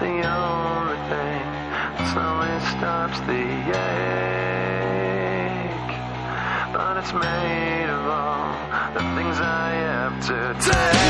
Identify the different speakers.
Speaker 1: the only thing that slowly stops the ache. But it's made of all the things I have to take.